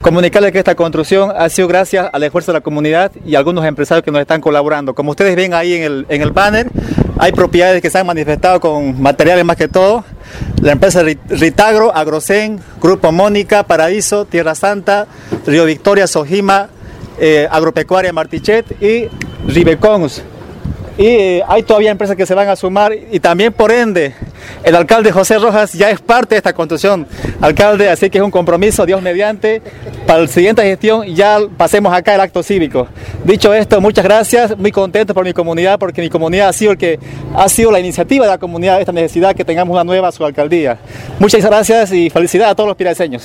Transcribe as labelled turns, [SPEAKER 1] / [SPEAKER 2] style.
[SPEAKER 1] Comunicarles que esta construcción ha sido gracias al esfuerzo de la comunidad y algunos empresarios que nos están colaborando. Como ustedes ven ahí en el, en el banner, hay propiedades que se han manifestado con materiales más que todo. La empresa Ritagro, Agrocen, Grupo Mónica, Paraíso, Tierra Santa, Río Victoria, Sojima, eh, Agropecuaria Martichet y Ribecons. Y eh, hay todavía empresas que se van a sumar y también por ende el alcalde José Rojas ya es parte de esta construcción. Alcalde, así que es un compromiso, Dios mediante, para la siguiente gestión ya pasemos acá el acto cívico. Dicho esto, muchas gracias, muy contento por mi comunidad, porque mi comunidad ha sido el que ha sido la iniciativa de la comunidad, esta necesidad que tengamos una nueva su alcaldía. Muchas gracias y felicidades a todos los piraceños.